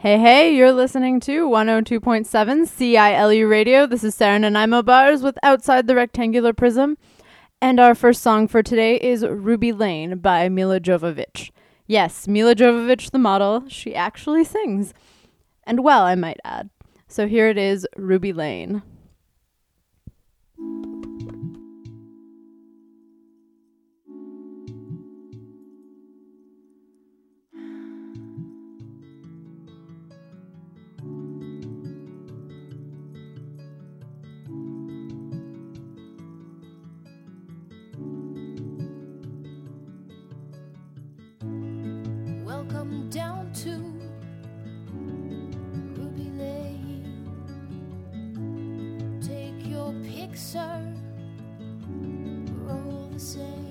Hey, hey, you're listening to 102.7 CILU Radio. This is Sarah Nanaimo Bars with Outside the Rectangular Prism. And our first song for today is Ruby Lane by Milla Jovovich. Yes, Milla Jovovich, the model, she actually sings. And well, I might add. So here it is Ruby Lane. answer. We're all the same.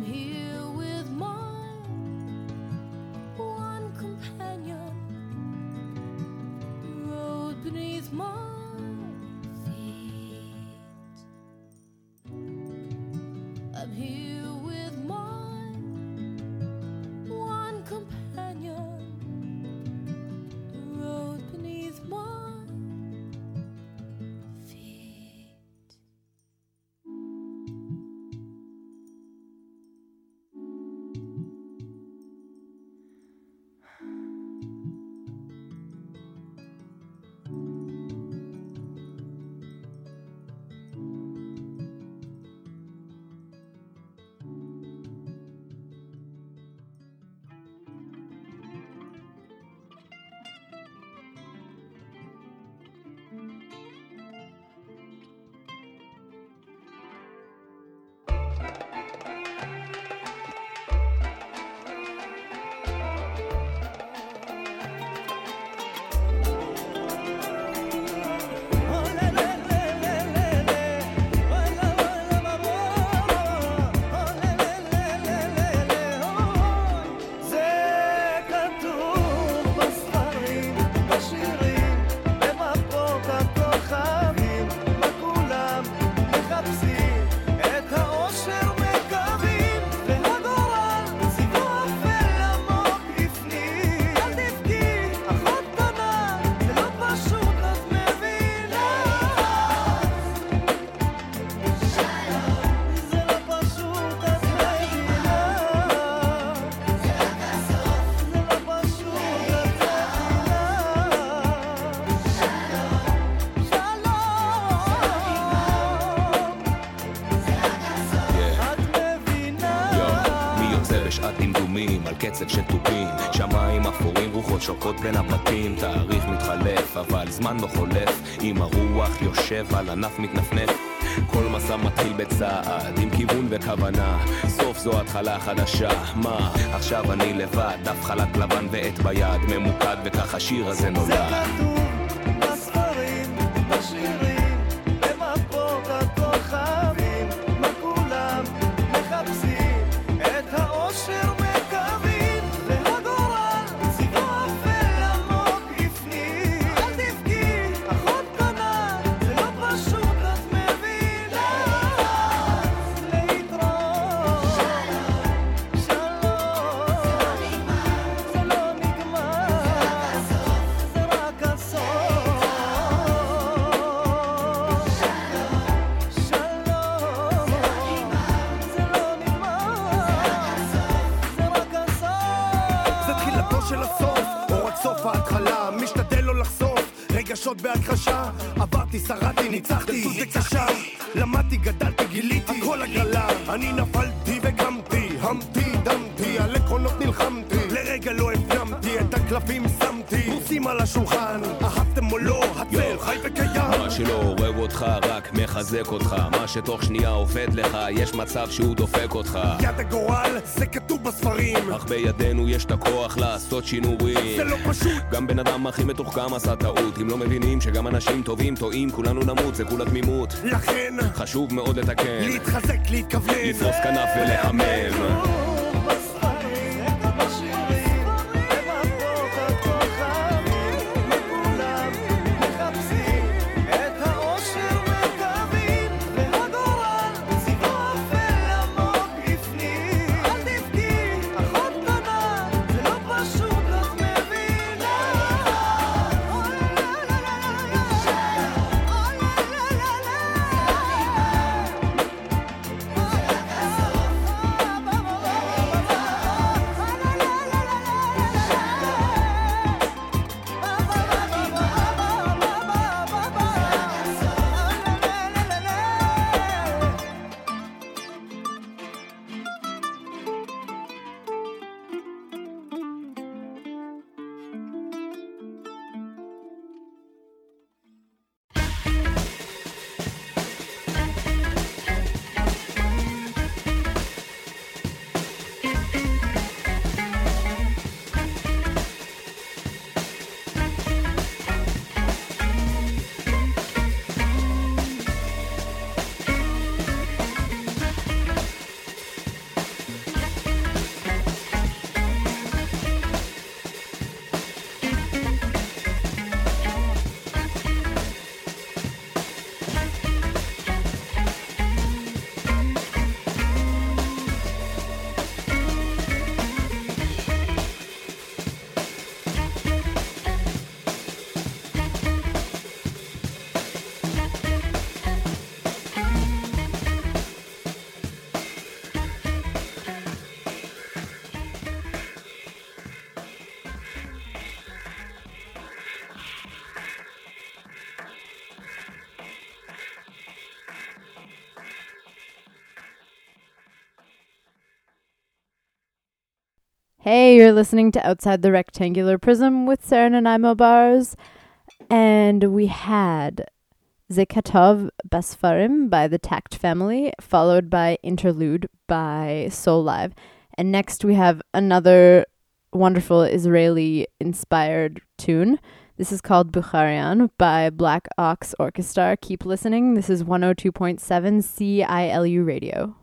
I'm here. קצב של תופים. שמיים אפורים, רוחות שוקעות בין הבתים תאריך מתחלף, אבל זמן לא חולף. אם הרוח יושב על ענף מתנפנף. כל מסע מתחיל בצעד, עם כיוון וכוונה. סוף זו התחלה חדשה, מה? עכשיו אני לבד, דף חלק לבן ועט ביד. ממוקד וכך השיר הזה זה נולד מצב שהוא דופק אותך. יד הגורל, זה כתוב בספרים, אך בידינו יש את הכוח לעשות שינויים זה לא פשוט. גם בן אדם הכי מתוחכם עשה טעות. אם לא מבינים שגם אנשים טובים טועים כולנו נמות זה כולה תמימות. לכן, חשוב מאוד לתקן. להתחזק, להתכוונן, לפרוס כנף ולהמם Hey, you're listening to Outside the Rectangular Prism with Sarah Nanaimo Bars. And we had Zekatov Basfarim by the Tact Family, followed by Interlude by Soulive. And next we have another wonderful Israeli inspired tune. This is called Bukharian by Black Ox Orkestar. Keep listening. This is 102.7 CILU Radio.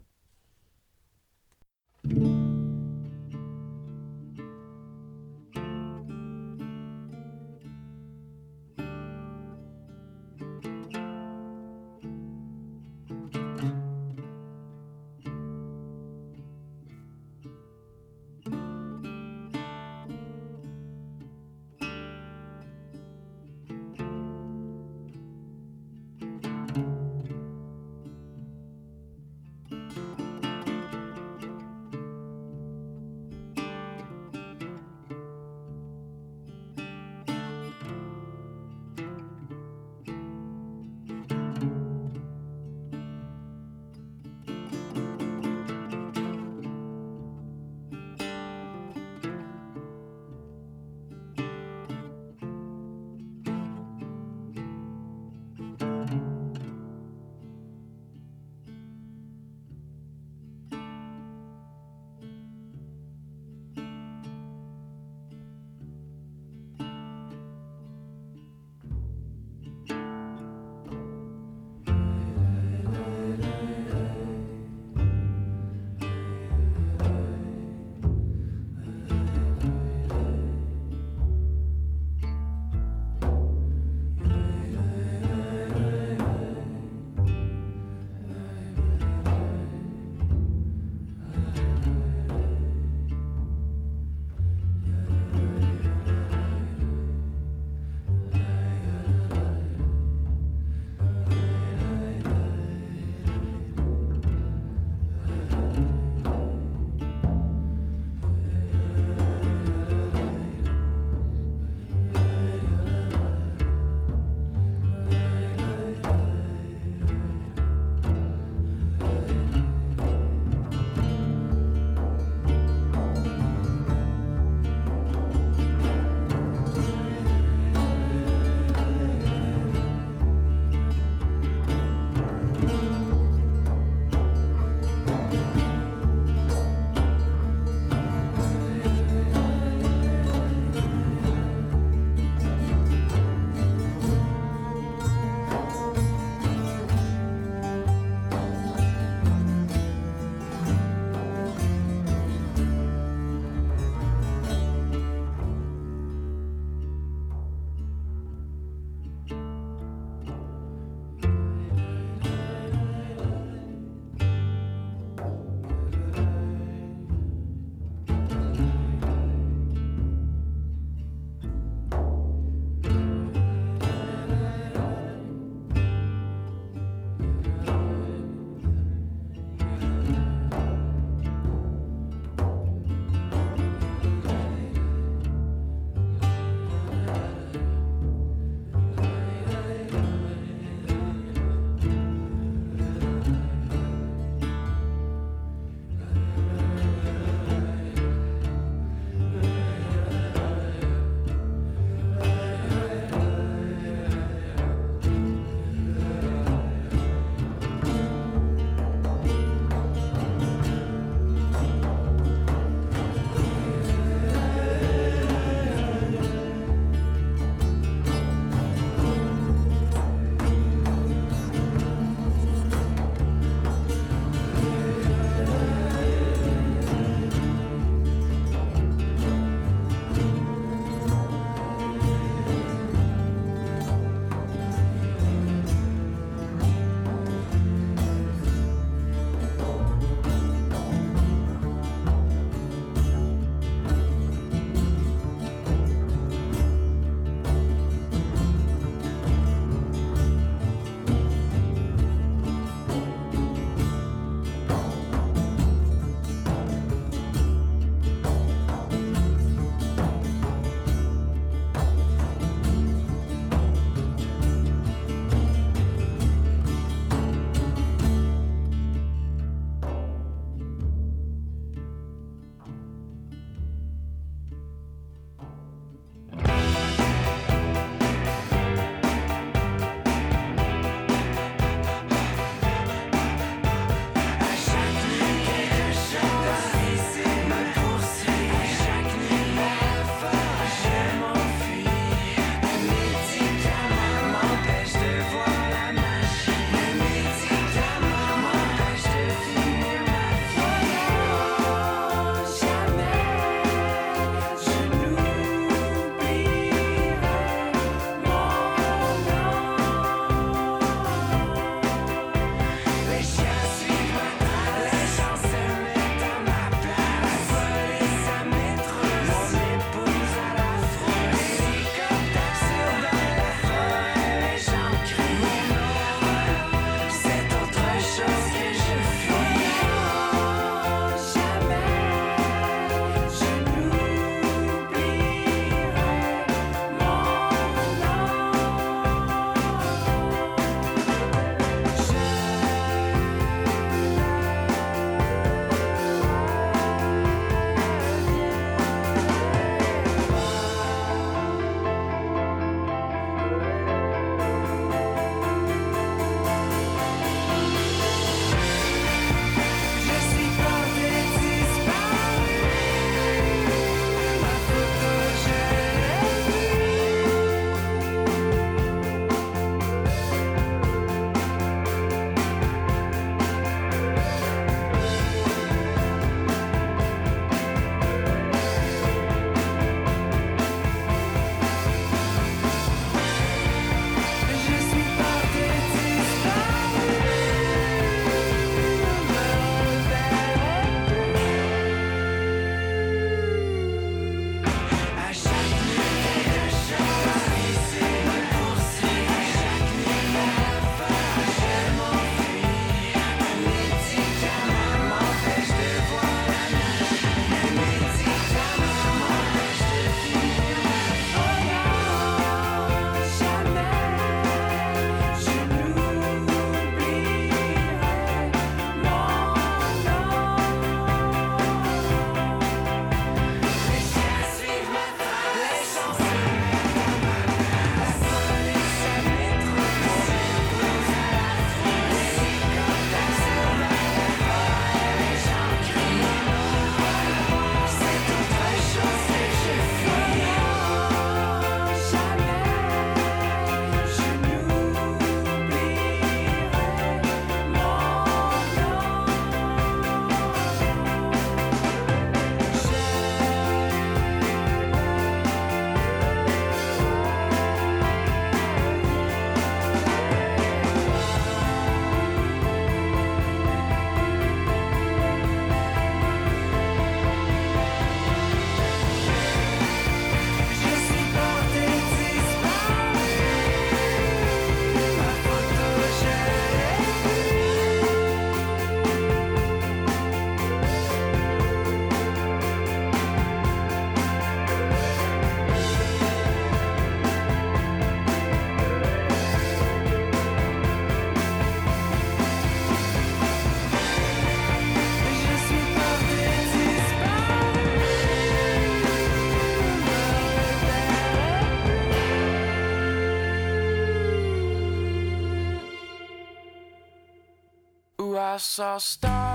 I saw stars.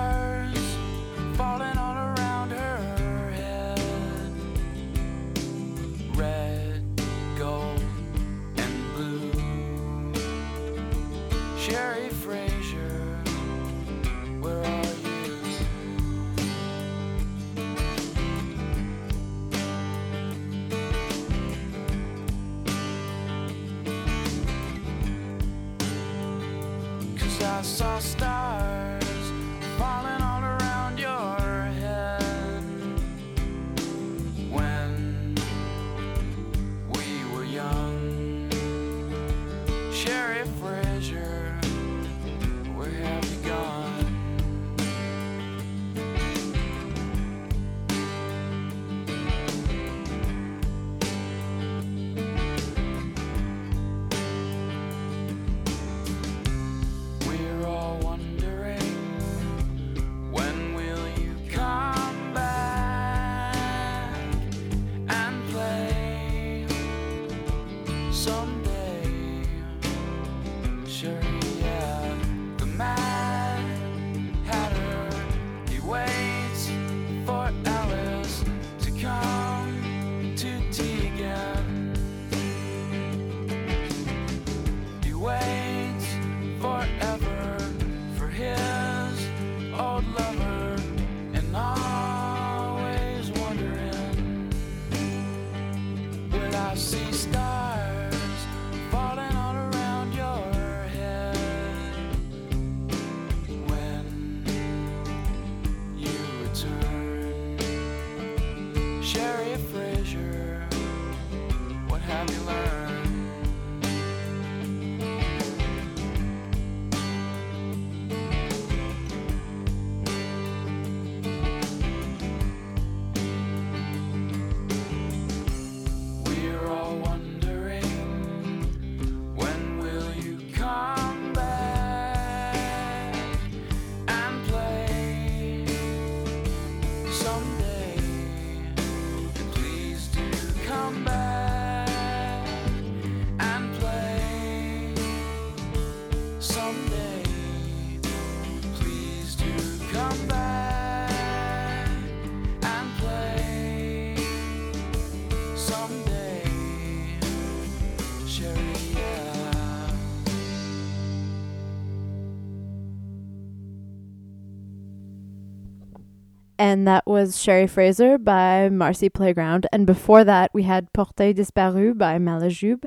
and that was Sherry Fraser by Marcy Playground. And before that, we had Portée Disparue by Malajube.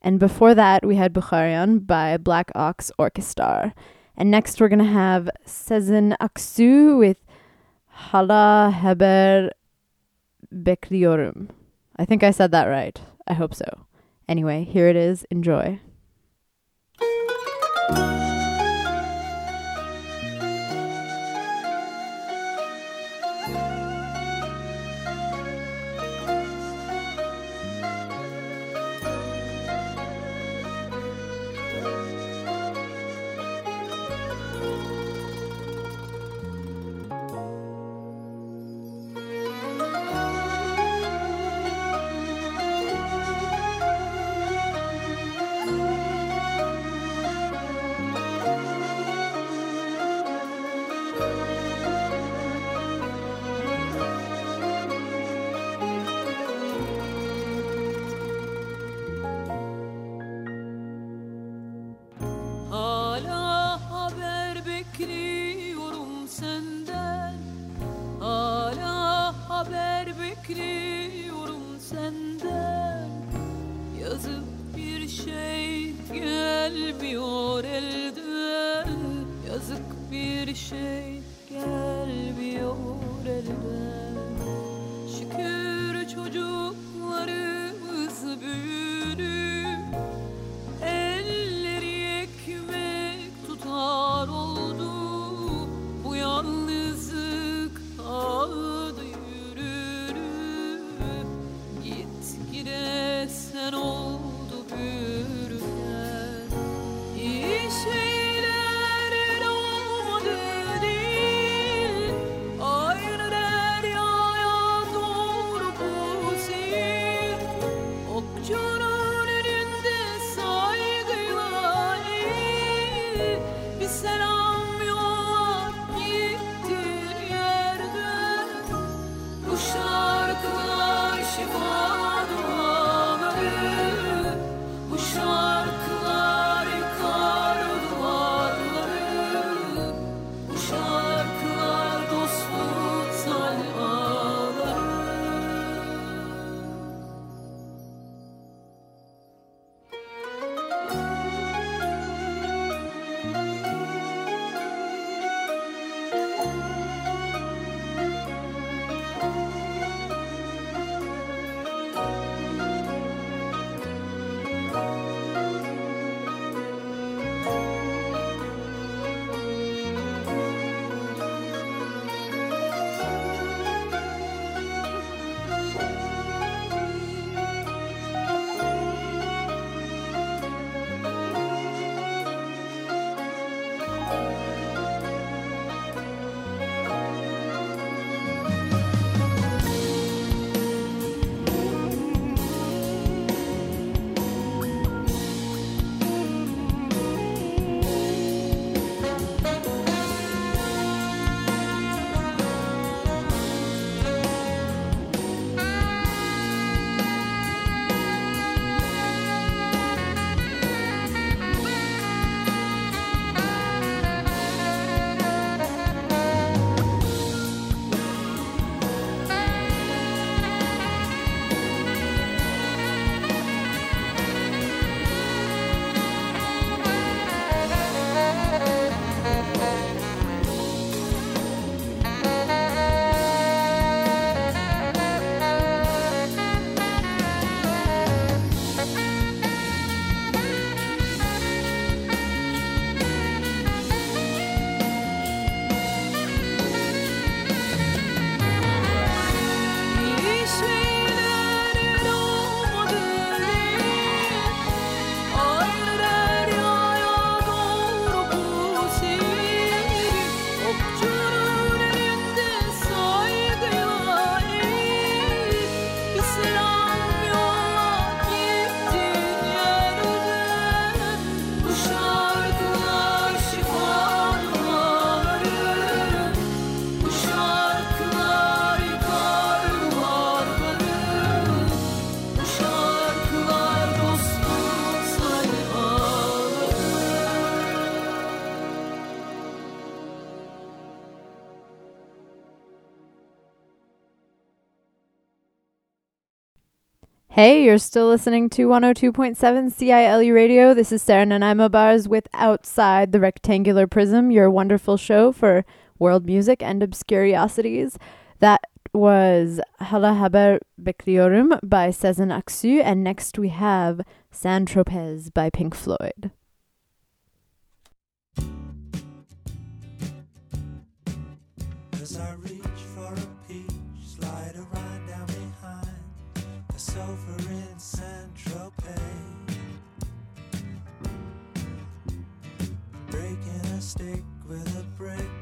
And before that, we had Bukharian by Black Ox Orkestar. And next, we're going to have Sezen Aksu with Hala Heber Bekliorum. I think I said that right. I hope so. Anyway, here it is. Enjoy. Hey, you're still listening to 102.7 CILU Radio. This is Sarah Nanaimo Bars with Outside the Rectangular Prism, your wonderful show for world music and obscuriosities. That was Hala Haber Bekriorum by Sezen Aksu, and next we have San Tropez by Pink Floyd. stick with a brick.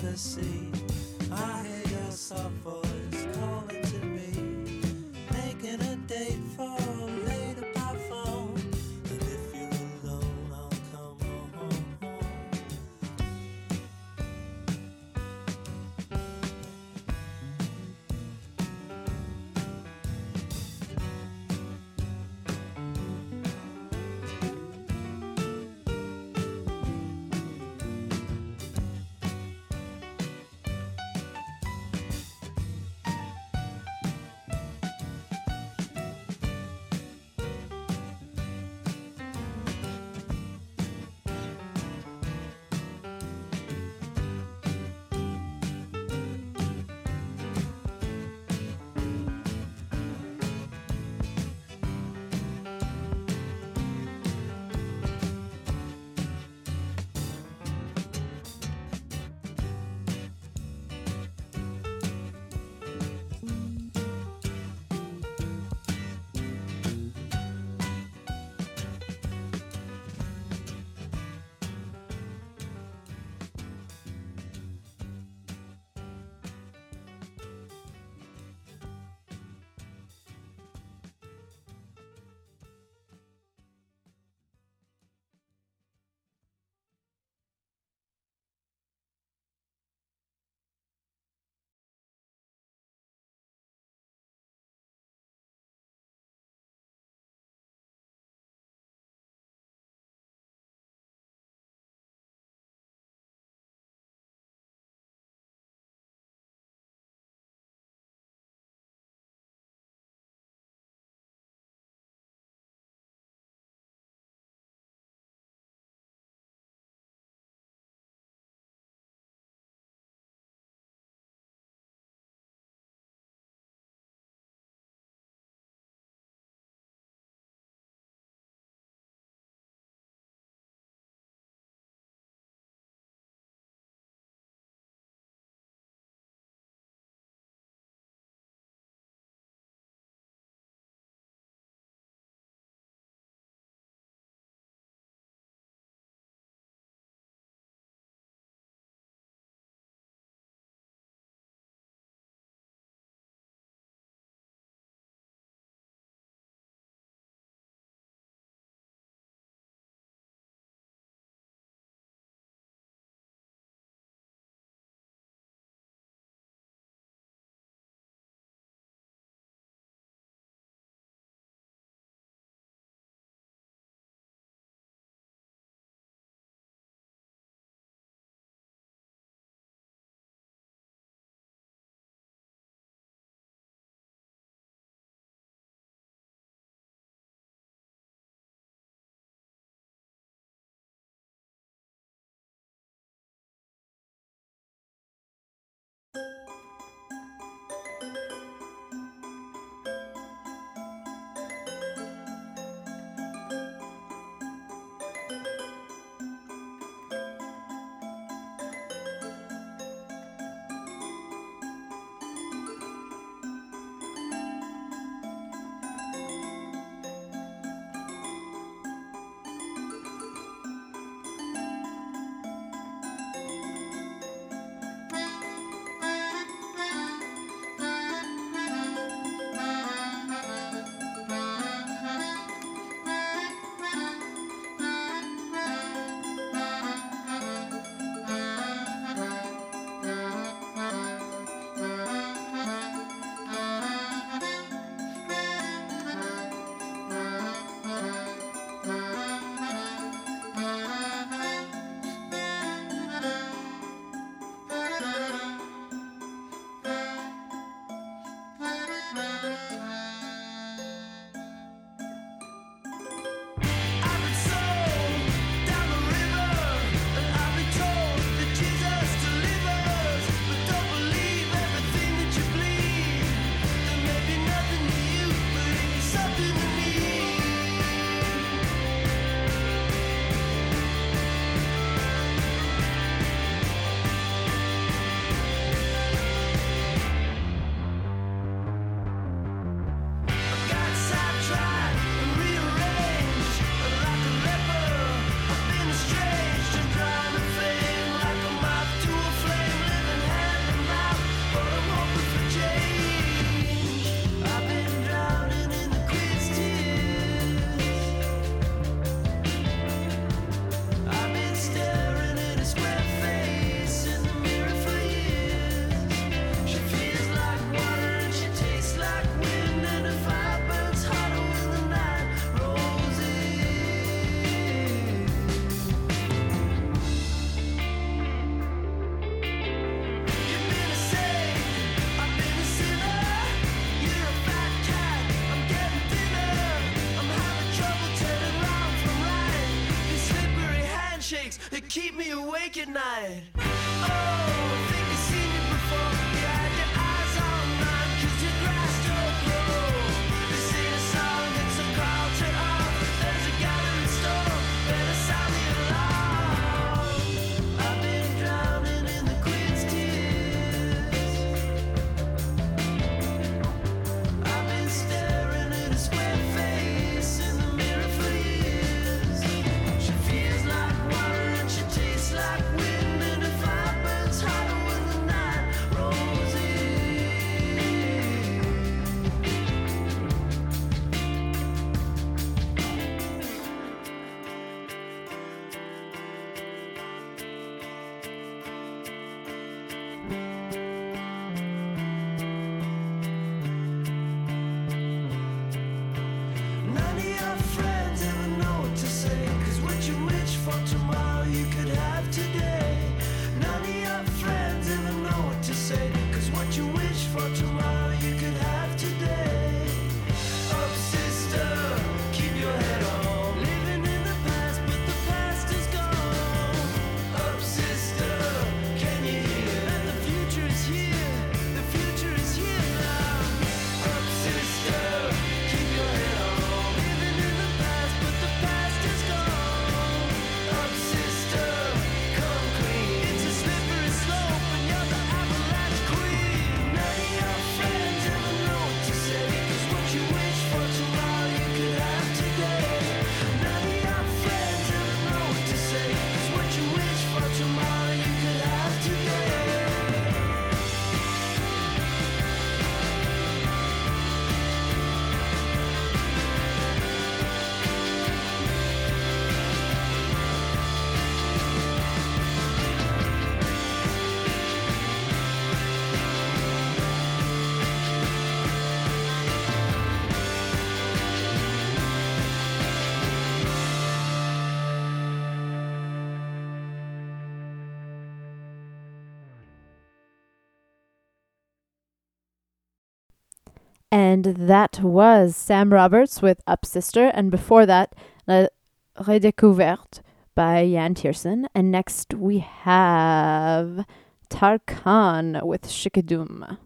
the sea. Keep me awake at night. And that was Sam Roberts with Up Sister, and before that, La Redécouverte by Yann Tiersen. And next we have Tarkan with Shikadum.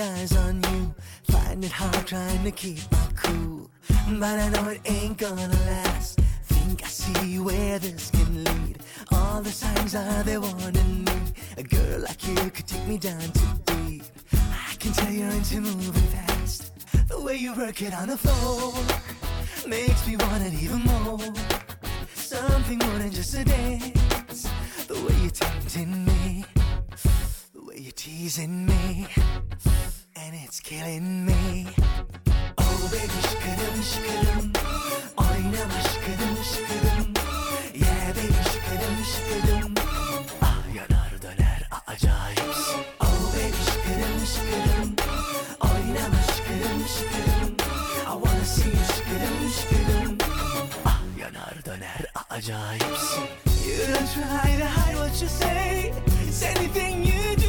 Eyes on you. Find it hard trying to keep my cool, but I know it ain't gonna last. Think I see where this can lead. All the signs are there warning me. A girl like you could take me down too deep. I can tell you're into moving fast. The way you work it on the floor makes me want it even more. Something more than just a dance. The way you're tempting me, way you're teasing me, and it's killing me. Oh baby, shikadum, shikadum. Oynama shikadum, shikadum. Yeah baby, shikadum, shikadum. Ah yanar döner acayipsin. Oh baby, shikadum, shikadum. Oynama shikadum, shikadum. I wanna see you shikadum, shikadum. Ah yanar döner acayipsin. You don't try to hide what you say. It's anything you do.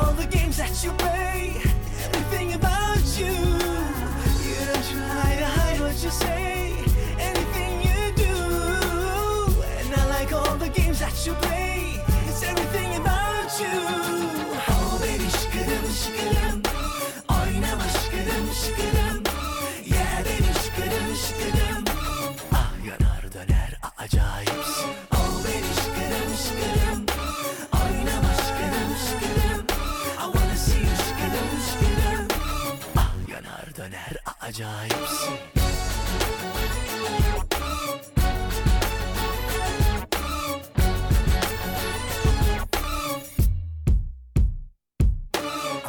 All the games that you play. Everything about you. You don't try to hide what you say. Anything you do. And I like all the games that you play. It's everything about you. Oh baby, shikadum, shikadum. Oynama shikadum, shikadum. Yeah baby, shikadum, shikadum. Ah yanar döner acayipsin. I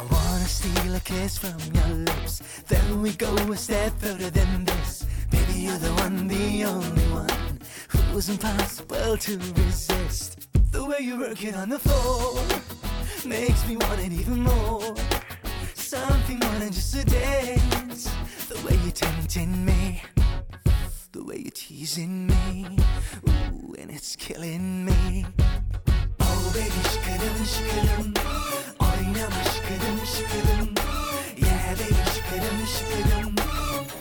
wanna steal a kiss from your lips. Then we go a step further than this. Baby, you're the one, the only one who's impossible to resist. The way you work it on the floor makes me want it even more. Something more than just a dance. Biting me. The way you're teasing me. Ooh, and it's killing me. Oh baby, şıkırım şıkırım. Oynama şıkırım şıkırım. Yeah baby, şıkırım şıkırım.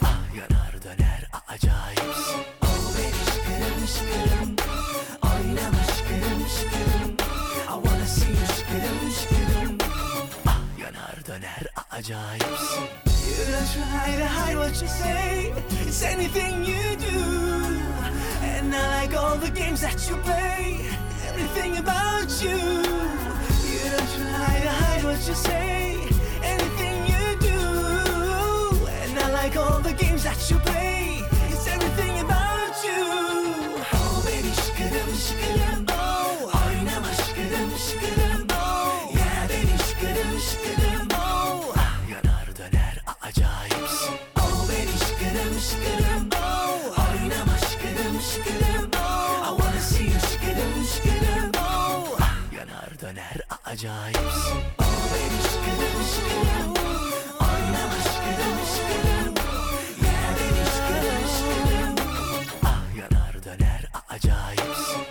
Ah yanar döner acayipsin. Oh baby, şıkırım şıkırım. Oynama şıkırım şıkırım. I wanna see you şıkırım şıkırım. Ah yanar döner acayipsin. Try to hide what you say. It's anything you do. And I like all the games that you play. Everything about you. You don't try to hide what you say. Anything you do. And I like all the games that you play. It's everything about you. Şıkırım. Ah yanar döner acayipsin.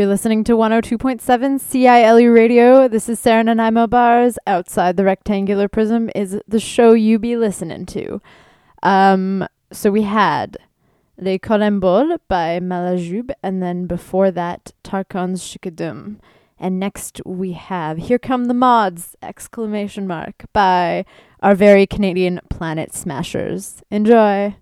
You're listening to 102.7 CILU Radio. This is Sarah Nanaimo Bars. Outside the Rectangular Prism is the show you be listening to. Um, so we had Les Collemboles by Malajube, and then before that, Tarkan's Shikadum. And next we have Here Come the Mods! exclamation mark by our very Canadian Planet Smashers. Enjoy!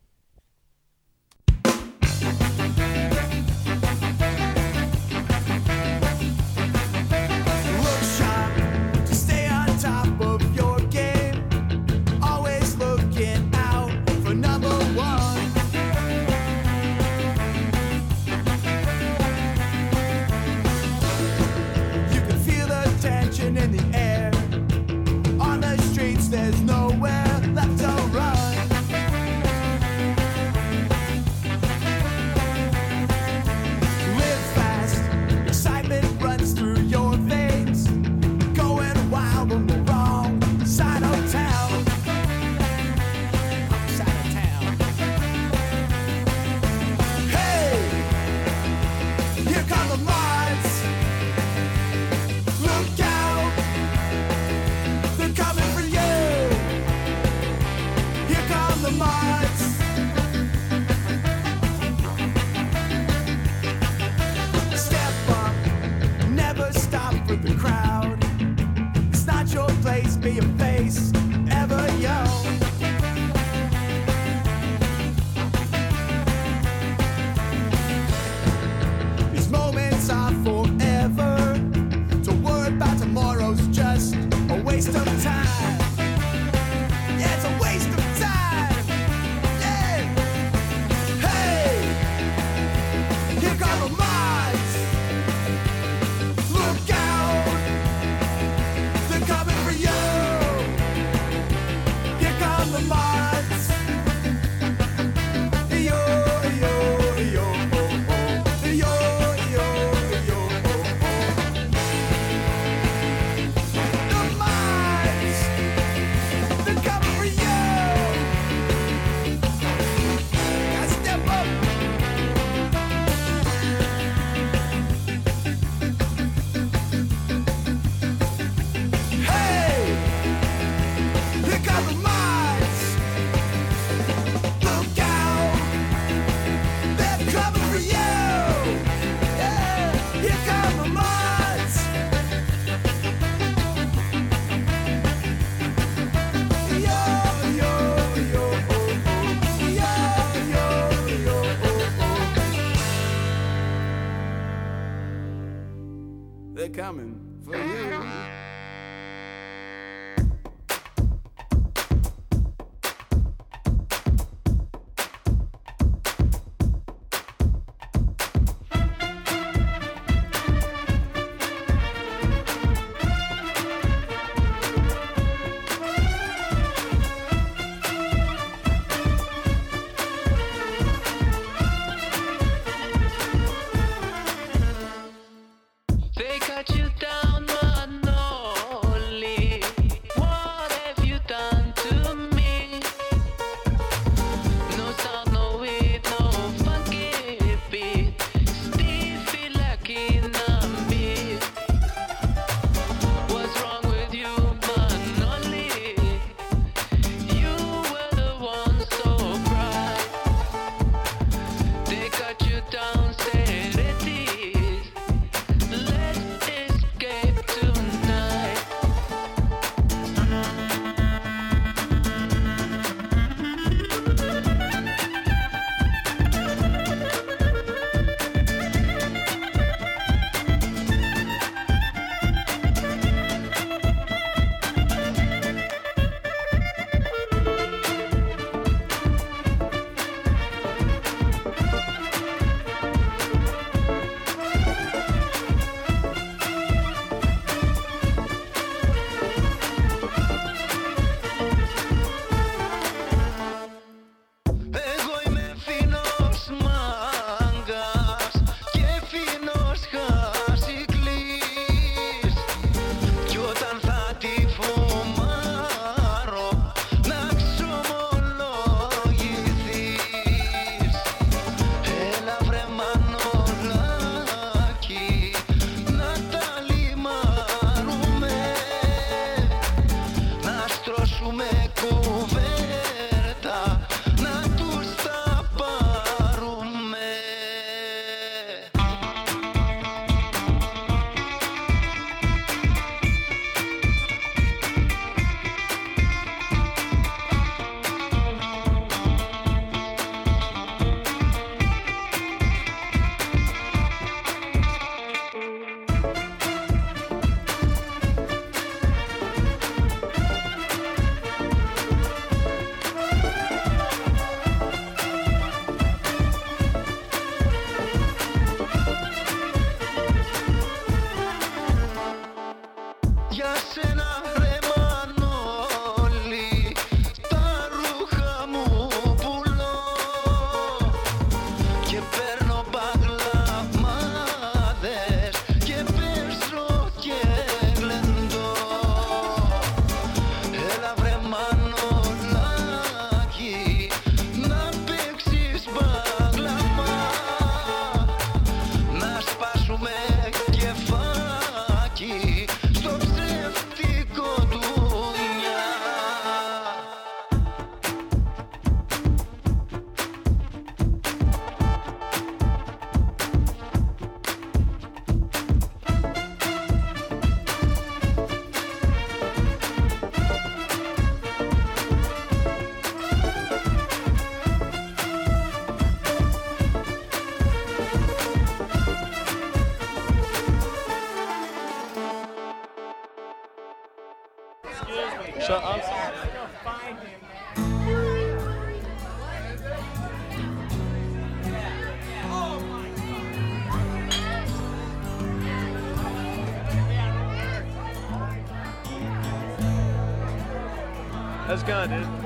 dude.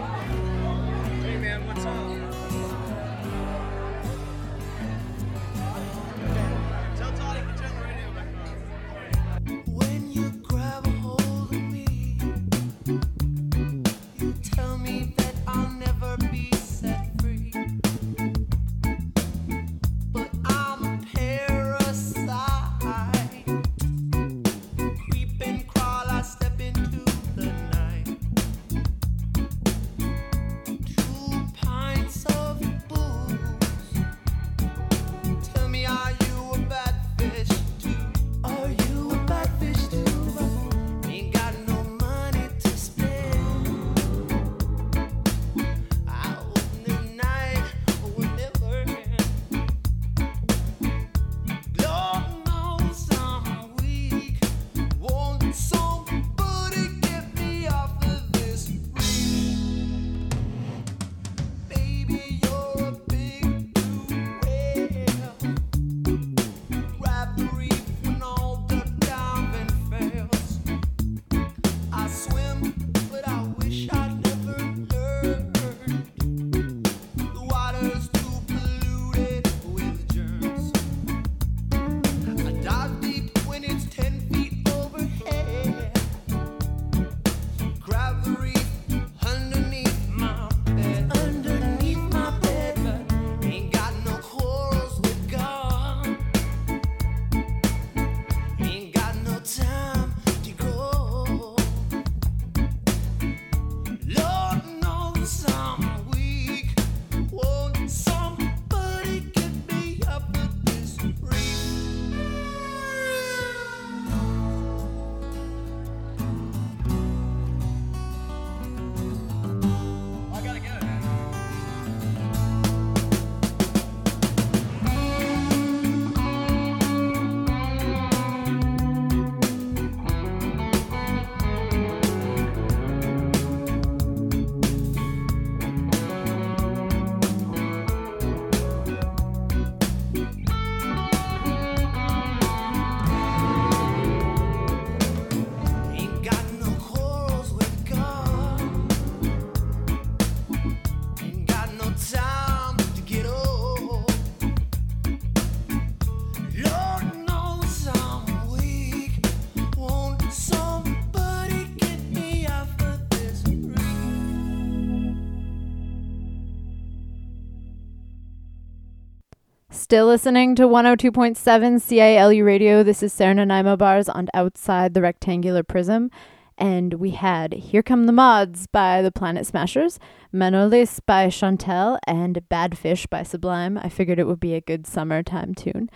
still listening to 102.7 CILU radio. This is Sarah Nanaimo Bars on Outside the Rectangular Prism. And we had Here Come the Mods by the Planet Smashers, Manolis by Chantel, and Bad Fish by Sublime. I figured it would be a good summertime tune.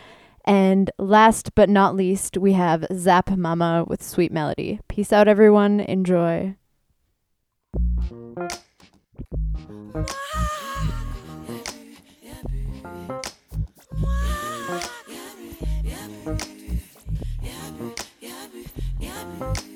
And last but not least, we have Zap Mama with Sweet Melody. Peace out, everyone. Enjoy. Bye.